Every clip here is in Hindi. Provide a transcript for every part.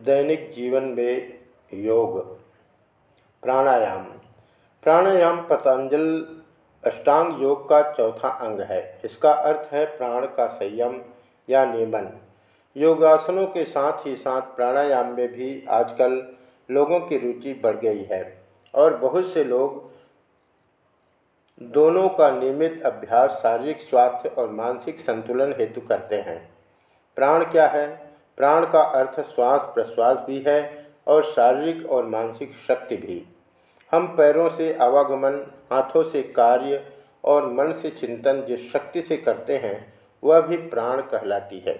दैनिक जीवन में योग। प्राणायाम। प्राणायाम पतंजल अष्टांग योग का चौथा अंग है। इसका अर्थ है प्राण का संयम या नियमन। योगासनों के साथ ही साथ प्राणायाम में भी आजकल लोगों की रुचि बढ़ गई है और बहुत से लोग दोनों का नियमित अभ्यास शारीरिक स्वास्थ्य और मानसिक संतुलन हेतु करते हैं। प्राण क्या है? प्राण का अर्थ श्वास, प्रश्वास भी है और शारीरिक और मानसिक शक्ति भी। हम पैरों से आवागमन, हाथों से कार्य और मन से चिंतन जिस शक्ति से करते हैं, वह भी प्राण कहलाती है।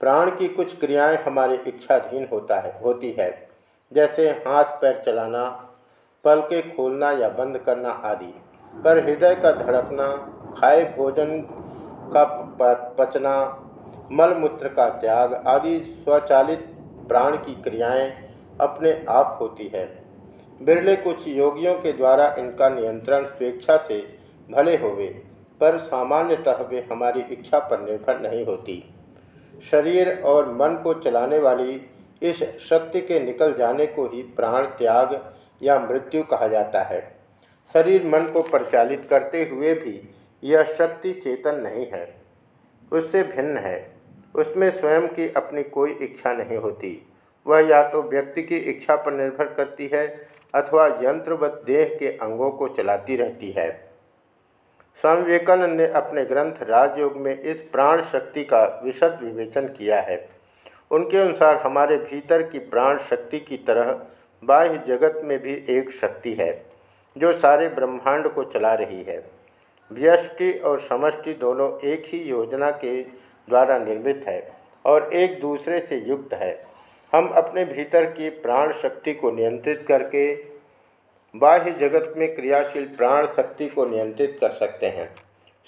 प्राण की कुछ क्रियाएँ हमारे इच्छाधीन होता है, होती है, जैसे हाथ पैर चलाना पल के खोलना या बंद करना आदि। पर हृदय का धड़कना, खाए भोजन का पचना मलमूत्र का त्याग आदि स्वचालित प्राण की क्रियाएँ अपने आप होती है। बिरले कुछ योगियों के द्वारा इनका नियंत्रण स्वेच्छा से भले होवे, पर सामान्यतः वे हमारी इच्छा पर निर्भर नहीं होती। शरीर और मन को चलाने वाली इस शक्ति के निकल जाने को ही प्राण त्याग या मृत्यु कहा जाता है। शरीर मन को प्रचालित करते हुए भी यह शक्ति चेतन नहीं है, उससे भिन्न है। उसमें स्वयं की अपनी कोई इच्छा नहीं होती। वह या तो व्यक्ति की इच्छा पर निर्भर करती है अथवा यंत्रवत देह के अंगों को चलाती रहती है। स्वामी विवेकानंद ने अपने ग्रंथ राजयोग में इस प्राण शक्ति का विशद विवेचन किया है। उनके अनुसार हमारे भीतर की प्राण शक्ति की तरह बाह्य जगत में भी एक शक्ति है, जो सारे ब्रह्मांड को चला रही है। व्यष्टि और समष्टि दोनों एक ही योजना के द्वारा निर्मित है और एक दूसरे से युक्त है। हम अपने भीतर की प्राण शक्ति को नियंत्रित करके बाह्य जगत में क्रियाशील प्राण शक्ति को नियंत्रित कर सकते हैं।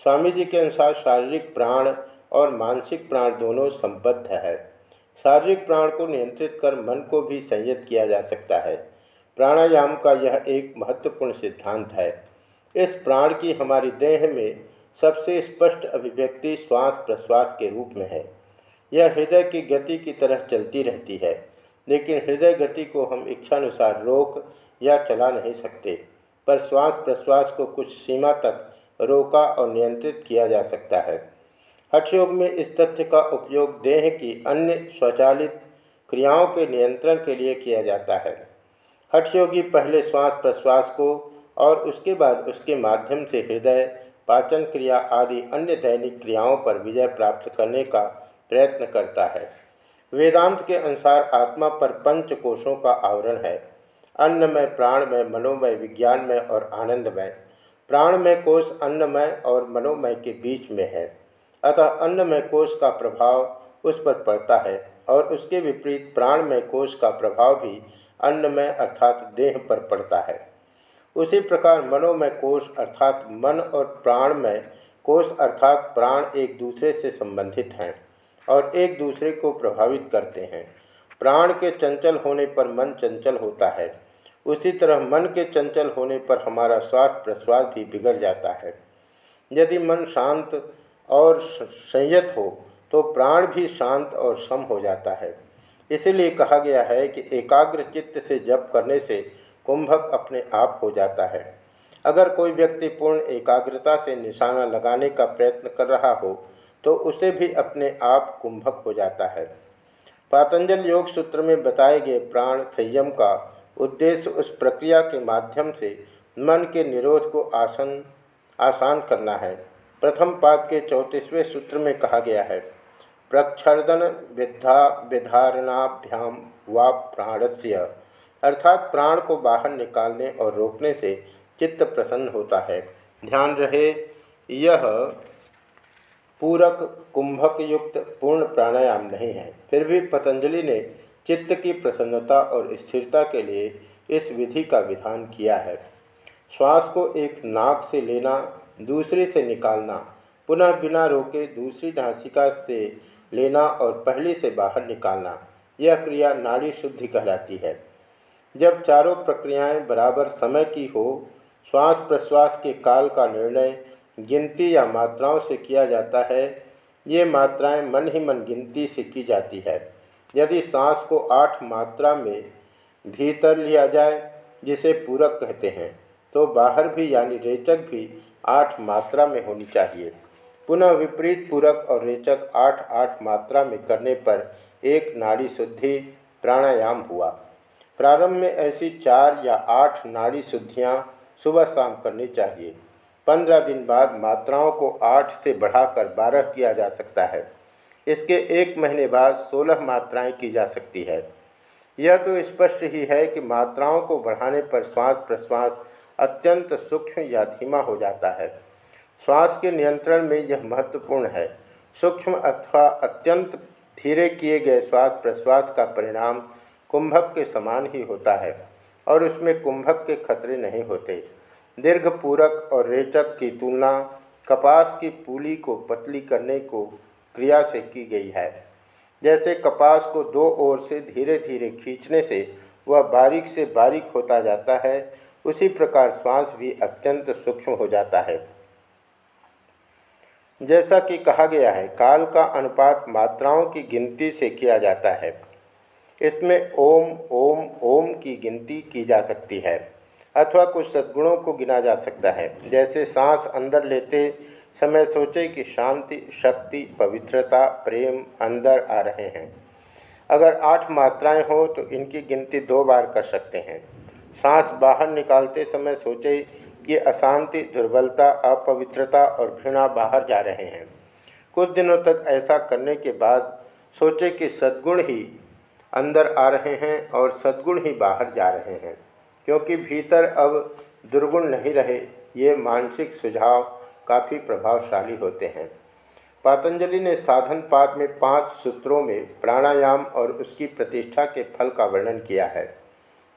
स्वामी जी के अनुसार शारीरिक प्राण और मानसिक प्राण दोनों संबद्ध है। शारीरिक प्राण को नियंत्रित कर मन को भी संयत किया जा सकता है। प्राणायाम का यह एक महत्वपूर्ण सिद्धांत है। इस प्राण की हमारी देह में सबसे स्पष्ट अभिव्यक्ति श्वास प्रश्वास के रूप में है। यह हृदय की गति की तरह चलती रहती है, लेकिन हृदय गति को हम इच्छानुसार रोक या चला नहीं सकते, पर श्वास प्रश्वास को कुछ सीमा तक रोका और नियंत्रित किया जा सकता है। हठयोग में इस तथ्य का उपयोग देह की अन्य स्वचालित क्रियाओं के नियंत्रण के लिए किया जाता है। हठयोगी पहले श्वास प्रश्वास को और उसके बाद उसके माध्यम से हृदय पाचन क्रिया आदि अन्य दैनिक क्रियाओं पर विजय प्राप्त करने का प्रयत्न करता है। वेदांत के अनुसार आत्मा पर पंच कोशों का आवरण है। अन्नमय, प्राणमय, मनोमय, विज्ञानमय और आनंदमय। प्राणमय कोश अन्नमय और मनोमय के बीच में है। अतः अन्नमय कोश का प्रभाव उस पर पड़ता है और उसके विपरीत प्राणमय कोश का प्रभाव भी अन्नमय अर्थात देह पर पड़ता है। उसी प्रकार मनोमय कोष अर्थात मन और प्राण में कोष अर्थात प्राण एक दूसरे से संबंधित हैं और एक दूसरे को प्रभावित करते हैं। प्राण के चंचल होने पर मन चंचल होता है। उसी तरह मन के चंचल होने पर हमारा श्वास प्रश्वास भी बिगड़ जाता है। यदि मन शांत और संयत हो तो प्राण भी शांत और सम हो जाता है। इसलिए कहा गया है कि एकाग्र चित्त से जप करने से कुंभक अपने आप हो जाता है। अगर कोई व्यक्ति पूर्ण एकाग्रता से निशाना लगाने का प्रयत्न कर रहा हो तो उसे भी अपने आप कुंभक हो जाता है। पातंजल योग सूत्र में बताए गए प्राण संयम का उद्देश्य उस प्रक्रिया के माध्यम से मन के निरोध को आसन, आसान करना है। प्रथम पाद के चौंतीसवें सूत्र में कहा गया है, प्रक्षर्दन विद्धा, विधारणाभ्याम व प्राणस्य। अर्थात प्राण को बाहर निकालने और रोकने से चित्त प्रसन्न होता है। ध्यान रहे, यह पूरक, कुंभक युक्त पूर्ण प्राणायाम नहीं है। फिर भी पतंजलि ने चित्त की प्रसन्नता और स्थिरता के लिए इस विधि का विधान किया है। श्वास को एक नाक से लेना, दूसरे से निकालना, पुनः बिना रोके दूसरी नासिका से लेना और पहले से बाहर निकालना, यह क्रिया नाड़ी शुद्धि कहलाती है। जब चारों प्रक्रियाएँ बराबर समय की हो श्वास प्रश्वास के काल का निर्णय गिनती या मात्राओं से किया जाता है, ये मात्राएँ मन ही मन गिनती से की जाती है। यदि सांस को आठ मात्रा में भीतर लिया जाए, जिसे पूरक कहते हैं तो बाहर भी यानी रेचक भी आठ मात्रा में होनी चाहिए। पुनः विपरीत पूरक और रेचक आठ आठ मात्रा में करने पर एक नाड़ी शुद्धि प्राणायाम हुआ। प्रारंभ में ऐसी चार या आठ नाड़ी शुद्धियाँ सुबह शाम करनी चाहिए। पंद्रह दिन बाद मात्राओं को आठ से बढ़ाकर बारह किया जा सकता है। इसके एक महीने बाद सोलह मात्राएँ की जा सकती है। यह तो स्पष्ट ही है कि मात्राओं को बढ़ाने पर श्वास प्रश्वास अत्यंत सूक्ष्म या धीमा हो जाता है। श्वास के नियंत्रण में यह महत्वपूर्ण है। सूक्ष्म अथवा अत्यंत धीरे किए गए श्वास प्रश्वास का परिणाम कुंभक के समान ही होता है और उसमें कुंभक के खतरे नहीं होते। दीर्घ पूरक और रेचक की तुलना कपास की पूली को पतली करने को क्रिया से की गई है। जैसे कपास को दो ओर से धीरे धीरे खींचने से वह बारीक से बारीक होता जाता है, उसी प्रकार श्वास भी अत्यंत सूक्ष्म हो जाता है। जैसा कि कहा गया है, काल का अनुपात मात्राओं की गिनती से किया जाता है। इसमें ओम ओम ओम की गिनती की जा सकती है, अथवा कुछ सद्गुणों को गिना जा सकता है। जैसे सांस अंदर लेते समय सोचे कि शांति, शक्ति, पवित्रता, प्रेम अंदर आ रहे हैं। अगर आठ मात्राएँ हो तो इनकी गिनती दो बार कर सकते हैं। सांस बाहर निकालते समय सोचे कि अशांति, दुर्बलता, अपवित्रता और घृणा बाहर जा रहे हैं। कुछ दिनों तक ऐसा करने के बाद सोचे कि सद्गुण ही अंदर आ रहे हैं और सद्गुण ही बाहर जा रहे हैं, क्योंकि भीतर अब दुर्गुण नहीं रहे, ये मानसिक सुझाव काफ़ी प्रभावशाली होते हैं। पातंजलि ने साधन पाद में पाँच सूत्रों में प्राणायाम और उसकी प्रतिष्ठा के फल का वर्णन किया है।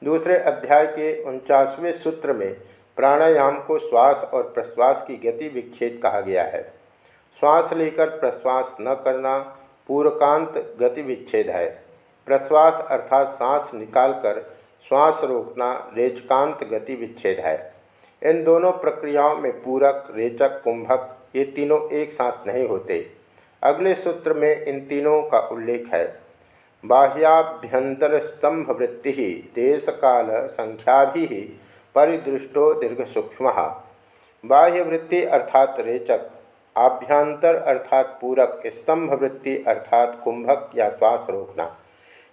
दूसरे अध्याय के उनचासवें सूत्र में प्राणायाम को श्वास और प्रश्वास की गति विच्छेद कहा गया है। श्वास लेकर प्रश्वास न करना पूर्वकांत गति विच्छेद है। प्रश्वास अर्थात सांस निकालकर श्वास रोकना रेचकांत गति विच्छेद है। इन दोनों प्रक्रियाओं में पूरक, रेचक, कुंभक ये तीनों एक साथ नहीं होते। अगले सूत्र में इन तीनों का उल्लेख है। बाह्याभ्यंतर स्तंभ वृत्ति देश काल संख्या भी परिदृष्टो दीर्घ सूक्ष्म बाह्य वृत्ति अर्थात रेचक, आभ्यंतर अर्थात पूरक, स्तंभ वृत्ति अर्थात कुंभक या श्वास रोकना।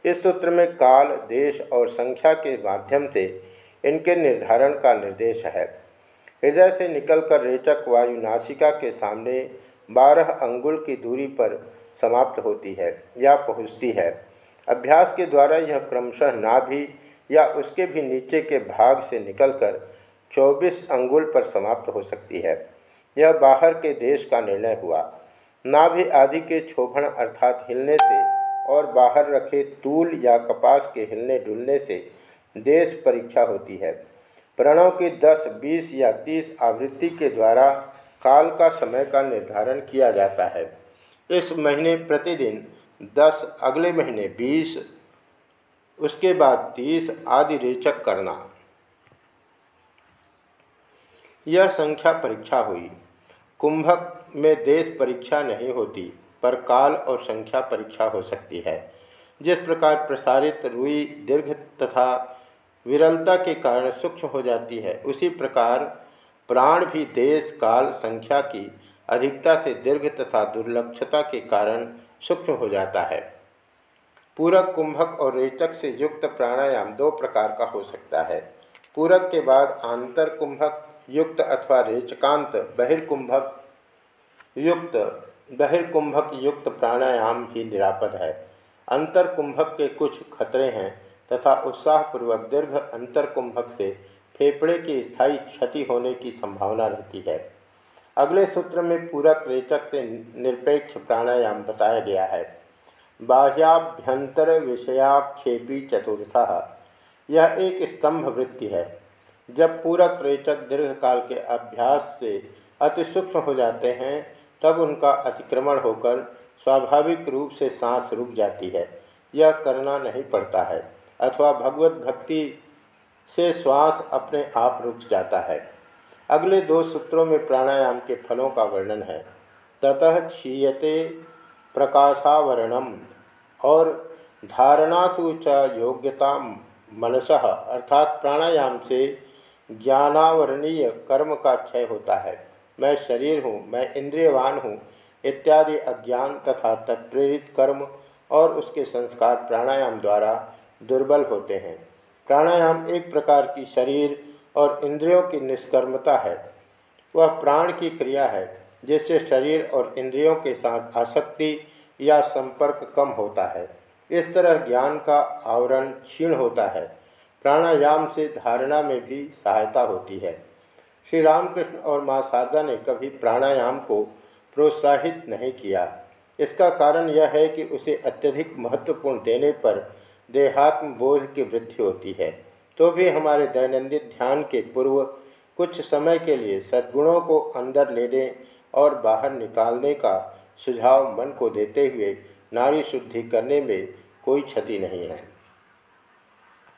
इस सूत्र में काल, देश और संख्या के माध्यम से इनके निर्धारण का निर्देश है। हृदय से निकलकर रेचक वायु नासिका के सामने बारह अंगुल की दूरी पर समाप्त होती है या पहुँचती है। अभ्यास के द्वारा यह क्रमशः नाभि या उसके भी नीचे के भाग से निकलकर 24 अंगुल पर समाप्त हो सकती है। यह बाहर के देश का निर्णय हुआ। नाभि आदि के क्षोभण अर्थात हिलने से और बाहर रखे तूल या कपास के हिलने डुलने से देश परीक्षा होती है। प्रणव की 10, 20 या 30 आवृत्ति के द्वारा काल का समय का निर्धारण किया जाता है। इस महीने प्रतिदिन 10, अगले महीने 20, उसके बाद 30 आदि रेचक करना। यह संख्या परीक्षा हुई। कुंभक में देश परीक्षा नहीं होती। पर काल और संख्या परीक्षा हो सकती है। जिस प्रकार प्रसारित रुई दीर्घ तथा विरलता के कारण सूक्ष्म हो जाती है, उसी प्रकार प्राण भी देश, काल, संख्या की अधिकता से दीर्घ तथा दुर्लक्षता के कारण सूक्ष्म हो जाता है। पूरक, कुंभक और रेचक से युक्त प्राणायाम दो प्रकार का हो सकता है। पूरक के बाद आंतर कुंभक युक्त अथवा रेचकांत, बहिर्कुंभक युक्त बहिर्कुंभक युक्त प्राणायाम भी निरापद है। अंतर कुंभक के कुछ खतरे हैं तथा उत्साहपूर्वक दीर्घ अंतर कुंभक से फेफड़े की स्थायी क्षति होने की संभावना रहती है। अगले सूत्र में पूरक रेचक से निरपेक्ष प्राणायाम बताया गया है। बाह्याभ्यंतर विषयाक्षेपी चतुर्थ। यह एक स्तंभ वृत्ति है। जब पूरक रेचक दीर्घकाल के अभ्यास से अति सूक्ष्म हो जाते हैं तब उनका अतिक्रमण होकर स्वाभाविक रूप से सांस रुक जाती है। यह करना नहीं पड़ता है, अथवा भगवत भक्ति से श्वास अपने आप रुक जाता है। अगले दो सूत्रों में प्राणायाम के फलों का वर्णन है। ततः क्षीयते प्रकाशावरणम और धारणासु च योग्यता मनस, अर्थात प्राणायाम से ज्ञानावरणीय कर्म का क्षय होता है। मैं शरीर हूँ, मैं इंद्रियवान हूँ, इत्यादि अज्ञान तथा तत्प्रेरित कर्म और उसके संस्कार प्राणायाम द्वारा दुर्बल होते हैं। प्राणायाम एक प्रकार की शरीर और इंद्रियों की निष्कर्मता है। वह प्राण की क्रिया है, जिससे शरीर और इंद्रियों के साथ आसक्ति या संपर्क कम होता है। इस तरह ज्ञान का आवरण क्षीण होता है। प्राणायाम से धारणा में भी सहायता होती है। श्री रामकृष्ण और माँ शारदा ने कभी प्राणायाम को प्रोत्साहित नहीं किया। इसका कारण यह है कि उसे अत्यधिक महत्वपूर्ण देने पर देहात्म बोध की वृद्धि होती है। तो भी हमारे दैनंदिन ध्यान के पूर्व कुछ समय के लिए सद्गुणों को अंदर लेने और बाहर निकालने का सुझाव मन को देते हुए नारी शुद्धि करने में कोई क्षति नहीं है।